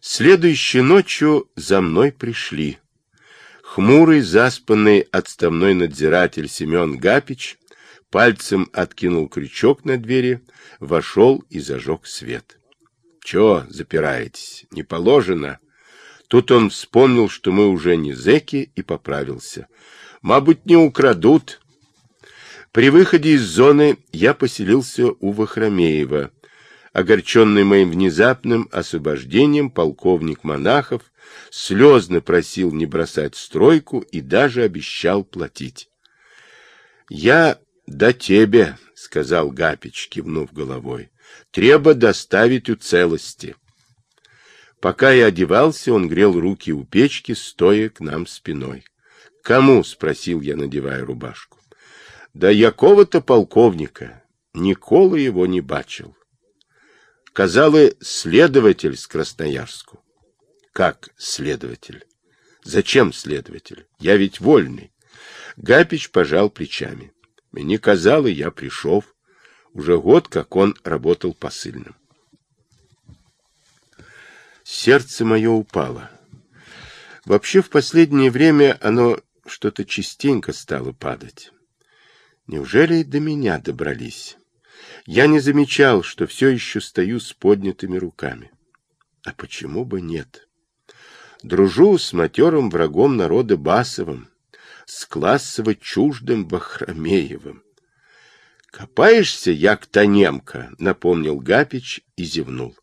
Следующей ночью за мной пришли. Хмурый, заспанный отставной надзиратель Семен Гапич пальцем откинул крючок на двери, вошел и зажег свет. — Чего запираетесь? Не положено. Тут он вспомнил, что мы уже не зэки, и поправился. — Мабуть, не украдут. При выходе из зоны я поселился у Вахромеева. Огорченный моим внезапным освобождением, полковник Монахов слезно просил не бросать стройку и даже обещал платить. Я да тебе, сказал Гапич, кивнув головой. Треба доставить у целости. Пока я одевался, он грел руки у печки, стоя к нам спиной. Кому? спросил я, надевая рубашку. Да якого-то полковника. Никола его не бачил. Казалы следователь с Красноярску. Как следователь? Зачем следователь? Я ведь вольный. Гапич пожал плечами. Мне казалось, я пришел. Уже год, как он работал посыльным. Сердце мое упало. Вообще, в последнее время оно что-то частенько стало падать. Неужели до меня добрались? Я не замечал, что все еще стою с поднятыми руками. А почему бы нет? Дружу с матерым врагом народа Басовым, с классово чуждым Бахромеевым. «Копаешься, як та немка», — напомнил Гапич и зевнул.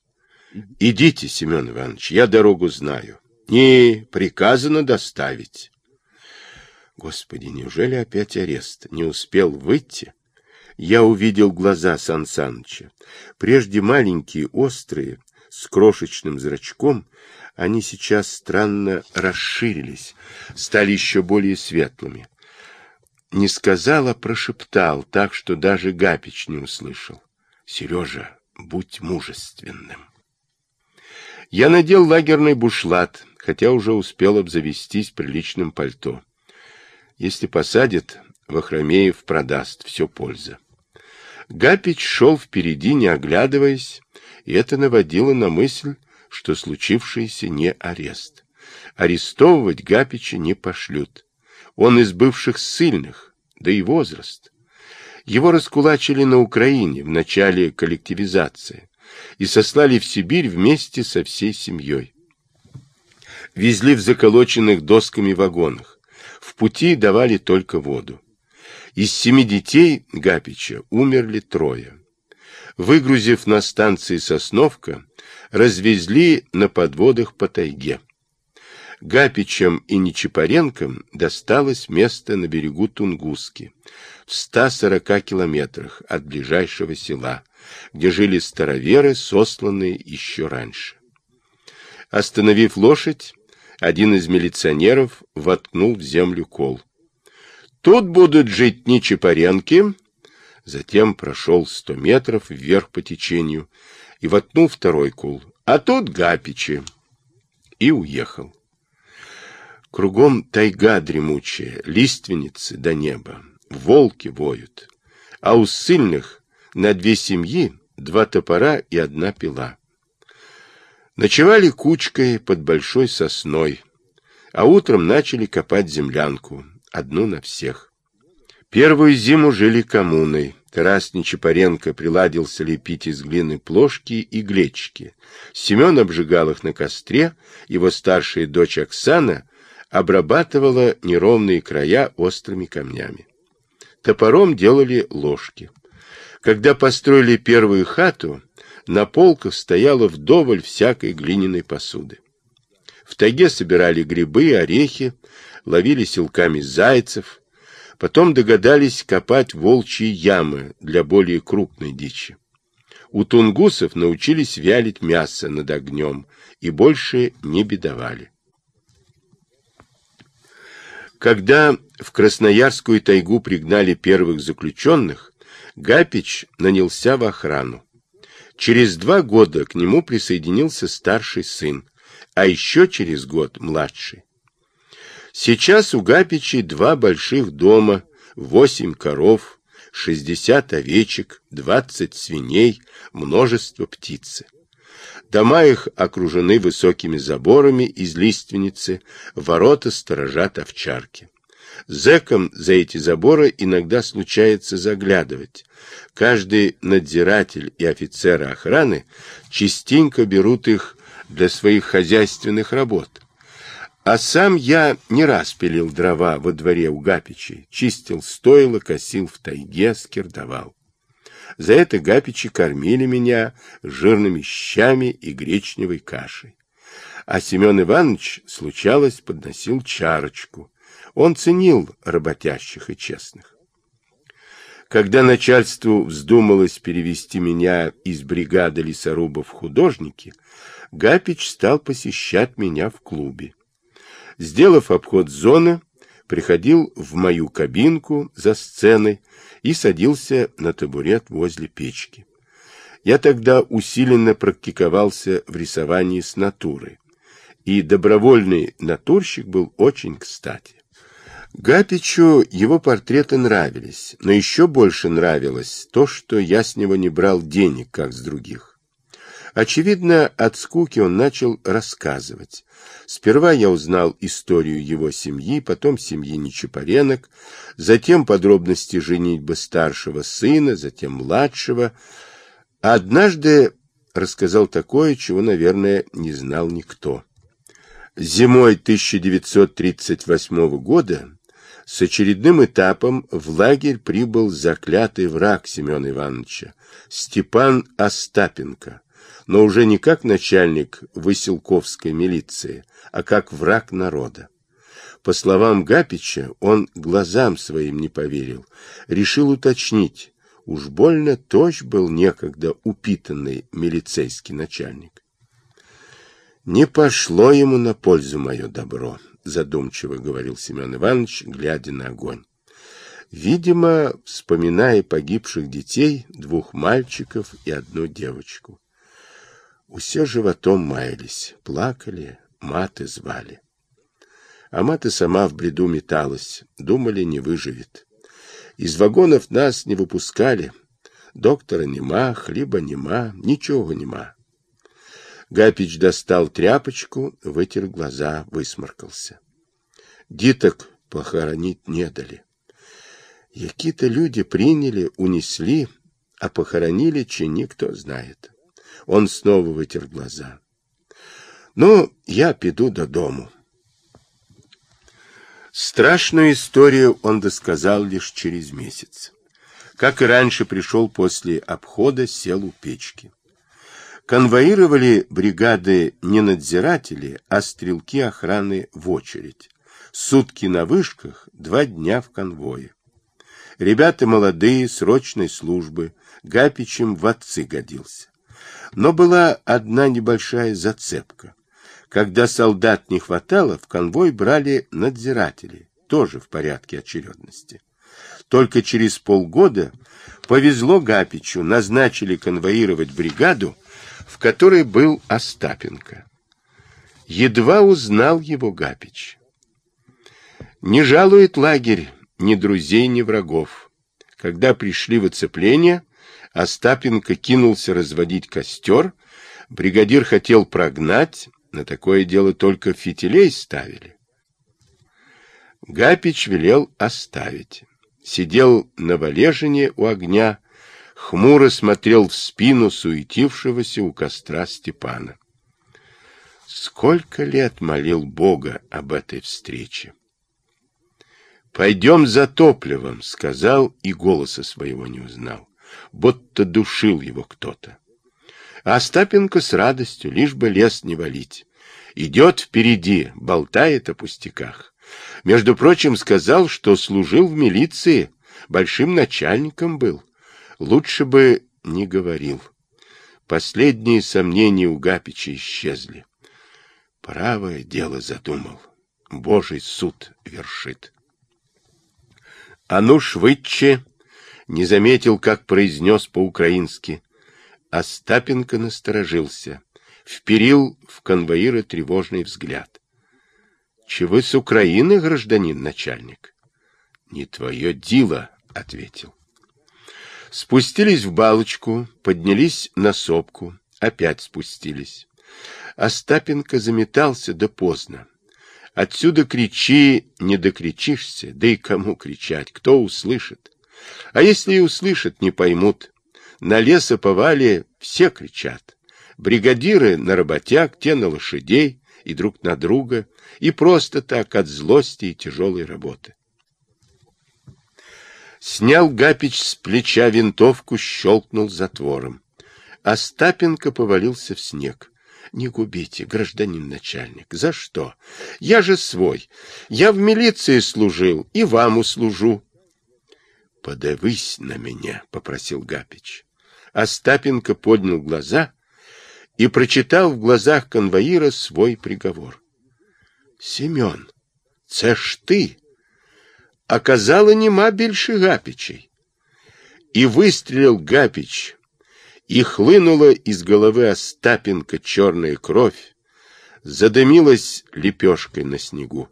«Идите, Семен Иванович, я дорогу знаю. Не приказано доставить». Господи, неужели опять арест? Не успел выйти? Я увидел глаза Сан Саныча. Прежде маленькие, острые, с крошечным зрачком, они сейчас странно расширились, стали еще более светлыми. Не сказал, а прошептал, так что даже Гапич не услышал. «Сережа, будь мужественным». Я надел лагерный бушлат, хотя уже успел обзавестись приличным пальто. Если посадят, Вахромеев продаст, все польза. Гапич шел впереди, не оглядываясь, и это наводило на мысль, что случившееся не арест. Арестовывать Гапича не пошлют. Он из бывших ссыльных, да и возраст. Его раскулачили на Украине в начале коллективизации и сослали в Сибирь вместе со всей семьей. Везли в заколоченных досками вагонах. В пути давали только воду. Из семи детей Гапича умерли трое. Выгрузив на станции Сосновка, развезли на подводах по тайге. Гапичам и Нечапаренкам досталось место на берегу Тунгуски, в 140 километрах от ближайшего села, где жили староверы, сосланные еще раньше. Остановив лошадь, один из милиционеров воткнул в землю кол. «Тут будут жить Нечапаренки», затем прошел сто метров вверх по течению и воткнул второй кул. А тут Гапичи. И уехал. Кругом тайга дремучая, лиственницы до неба, волки воют, а у ссыльных на две семьи два топора и одна пила. Ночевали кучкой под большой сосной, а утром начали копать землянку, одну на всех. Первую зиму жили коммуной, Тарас Нечапаренко приладился лепить из глины плошки и глечики. Семен обжигал их на костре, его старшая дочь Оксана обрабатывала неровные края острыми камнями. Топором делали ложки. Когда построили первую хату, на полках стояла вдоволь всякой глиняной посуды. В тайге собирали грибы, орехи, ловили силками зайцев, Потом догадались копать волчьи ямы для более крупной дичи. У тунгусов научились вялить мясо над огнем и больше не бедовали. Когда в Красноярскую тайгу пригнали первых заключенных, Гапич нанялся в охрану. Через два года к нему присоединился старший сын, а еще через год младший. Сейчас у Гапичей два больших дома, восемь коров, шестьдесят овечек, двадцать свиней, множество птицы. Дома их окружены высокими заборами из лиственницы, ворота сторожат овчарки. Зэкам за эти заборы иногда случается заглядывать. Каждый надзиратель и офицеры охраны частенько берут их для своих хозяйственных работ. А сам я не раз пилил дрова во дворе у Гапичей, чистил стойло, косил в тайге, скирдовал. За это Гапичи кормили меня жирными щами и гречневой кашей. А Семен Иванович, случалось, подносил чарочку. Он ценил работящих и честных. Когда начальству вздумалось перевести меня из бригады лесорубов в художники, Гапич стал посещать меня в клубе. Сделав обход зоны, приходил в мою кабинку за сценой и садился на табурет возле печки. Я тогда усиленно практиковался в рисовании с натурой, и добровольный натурщик был очень кстати. Гапичу его портреты нравились, но еще больше нравилось то, что я с него не брал денег, как с других. Очевидно, от скуки он начал рассказывать. Сперва я узнал историю его семьи, потом семьи Нечапаренок, затем подробности женитьбы старшего сына, затем младшего. А однажды рассказал такое, чего, наверное, не знал никто. Зимой 1938 года с очередным этапом в лагерь прибыл заклятый враг Семена Ивановича, Степан Остапенко, но уже не как начальник Выселковской милиции, а как враг народа. По словам Гапича, он глазам своим не поверил, решил уточнить, уж больно точь был некогда упитанный милицейский начальник. Не пошло ему на пользу мое добро, задумчиво говорил Семен Иванович, глядя на огонь. Видимо, вспоминая погибших детей, двух мальчиков и одну девочку. Усе животом маялись, плакали, маты звали. А маты сама в бреду металась, думали, не выживет. Из вагонов нас не выпускали. Доктора нема, хлеба нема, ничего нема. Гапич достал тряпочку, вытер глаза, высморкался. Диток похоронить не дали. Какие-то люди приняли, унесли, а похоронили, че никто знает. Он снова вытер глаза. Ну, я пойду до дому. Страшную историю он досказал лишь через месяц. Как и раньше, пришел после обхода, сел у печки. Конвоировали бригады не надзиратели, а стрелки охраны в очередь. Сутки на вышках, два дня в конвое. Ребята молодые, срочной службы, Гапичем в отцы годился. Но была одна небольшая зацепка. Когда солдат не хватало, в конвой брали надзиратели, тоже в порядке очередности. Только через полгода повезло Гапичу, назначили конвоировать бригаду, в которой был Остапенко. Едва узнал его Гапич. Не жалует лагерь ни друзей, ни врагов. Когда пришли в оцепление, Остапенко кинулся разводить костер, бригадир хотел прогнать, на такое дело только фитилей ставили. Гапич велел оставить. Сидел на валежине у огня, хмуро смотрел в спину суетившегося у костра Степана. Сколько лет молил Бога об этой встрече. «Пойдем за топливом», — сказал и голоса своего не узнал, будто душил его кто-то. А Остапенко с радостью, лишь бы лес не валить. Идет впереди, болтает о пустяках. Между прочим, сказал, что служил в милиции, большим начальником был. Лучше бы не говорил. Последние сомнения у Гапича исчезли. Правое дело задумал. Божий суд вершит. А ну, швыдче! Не заметил, как произнес по-украински. Остапенко насторожился. Вперил в конвоира тревожный взгляд. — Чего с Украины, гражданин начальник? — Не твое дело, — ответил. Спустились в балочку, поднялись на сопку, опять спустились. Остапенко заметался, да поздно. Отсюда кричи, не докричишься, да и кому кричать, кто услышит. А если и услышат, не поймут. На лесоповале все кричат. Бригадиры на работяг, те на лошадей и друг на друга, и просто так от злости и тяжелой работы. Снял Гапич с плеча винтовку, щелкнул затвором. Остапенко повалился в снег. Не губите, гражданин начальник. За что? Я же свой. Я в милиции служил и вам услужу. Подавись на меня, попросил Гапич. Остапенко поднял глаза и прочитал в глазах конвоира свой приговор. Семен, це ж ты! Оказало нема більше Гапичей. И выстрелил Гапич, и хлынула из головы Остапенко черная кровь, задымилась лепешкой на снегу.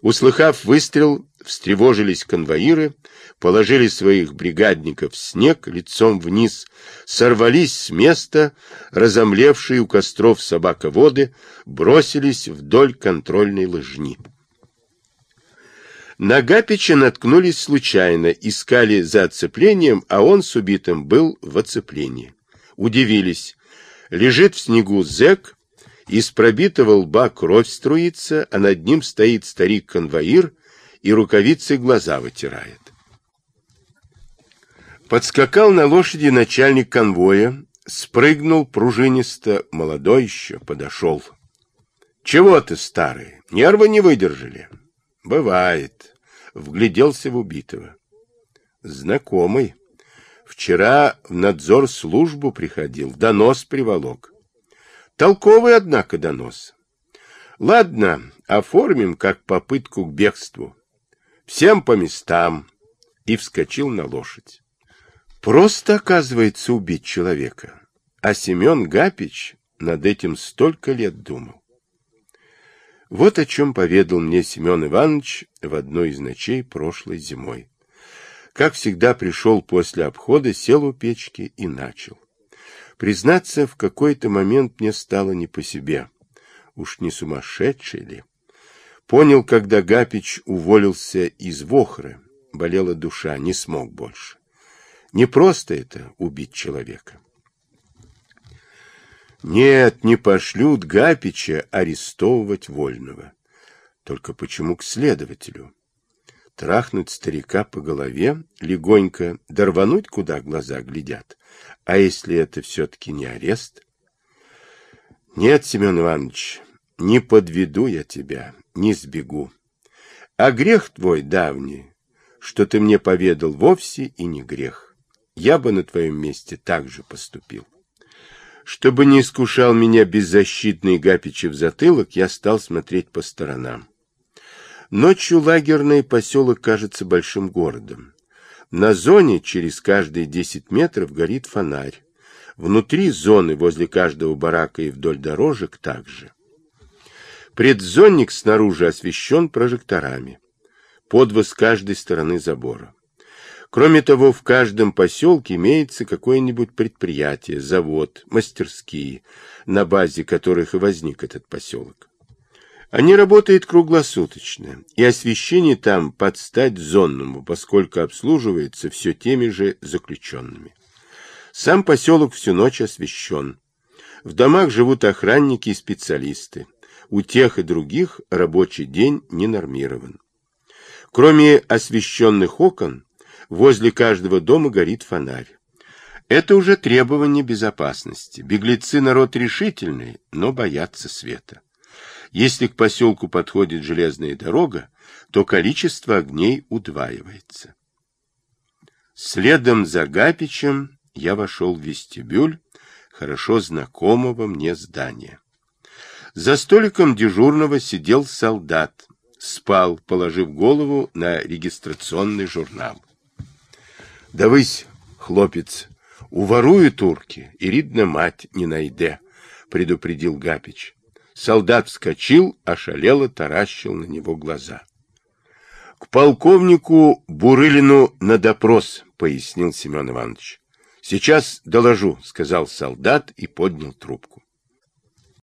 Услыхав выстрел, встревожились конвоиры, положили своих бригадников в снег лицом вниз, сорвались с места, разомлевшие у костров собаководы, бросились вдоль контрольной лыжни. На Гапича наткнулись случайно, искали за оцеплением, а он с убитым был в оцеплении. Удивились. Лежит в снегу зэк, из пробитого лба кровь струится, а над ним стоит старик-конвоир и рукавицей глаза вытирает. Подскакал на лошади начальник конвоя, спрыгнул пружинисто, молодой еще, подошел. — Чего ты, старый, нервы не выдержали? — Бывает. Вгляделся в убитого. — Знакомый. Вчера в надзор службу приходил, донос приволок. Толковый, однако, донос. Ладно, оформим как попытку к бегству. Всем по местам. И вскочил на лошадь. Просто, оказывается, убить человека. А Семен Гапич над этим столько лет думал. Вот о чем поведал мне Семен Иванович в одной из ночей прошлой зимой. Как всегда пришел после обхода, сел у печки и начал. Признаться, в какой-то момент мне стало не по себе. Уж не сумасшедший ли? Понял, когда Гапич уволился из Вохры. Болела душа, не смог больше. Не просто это — убить человека. Нет, не пошлют Гапича арестовывать Вольного. Только почему к следователю? Трахнуть старика по голове, легонько, дорвануть, куда глаза глядят. А если это все-таки не арест? Нет, Семен Иванович, не подведу я тебя, не сбегу. А грех твой давний, что ты мне поведал, вовсе и не грех. Я бы на твоем месте так же поступил. Чтобы не искушал меня беззащитный Гапичев затылок, я стал смотреть по сторонам. Ночью лагерный поселок кажется большим городом. На зоне через каждые 10 метров горит фонарь. Внутри зоны, возле каждого барака и вдоль дорожек также. Предзонник снаружи освещен прожекторами. Подвоз с каждой стороны забора. Кроме того, в каждом поселке имеется какое-нибудь предприятие, завод, мастерские, на базе которых и возник этот поселок. Они работают круглосуточно, и освещение там под стать зонному, поскольку обслуживается все теми же заключенными. Сам поселок всю ночь освещен. В домах живут охранники и специалисты. У тех и других рабочий день не нормирован. Кроме освещенных окон, возле каждого дома горит фонарь. Это уже требование безопасности. Беглецы народ решительный, но боятся света. Если к поселку подходит железная дорога, то количество огней удваивается. Следом за Гапичем я вошел в вестибюль хорошо знакомого мне здания. За столиком дежурного сидел солдат, спал, положив голову на регистрационный журнал. — Давысь, хлопец, уворую турки, и ридна мать не найде, — предупредил Гапич. Солдат вскочил, ошалело таращил на него глаза. — К полковнику Бурылину на допрос, — пояснил Семен Иванович. — Сейчас доложу, сказал солдат и поднял трубку.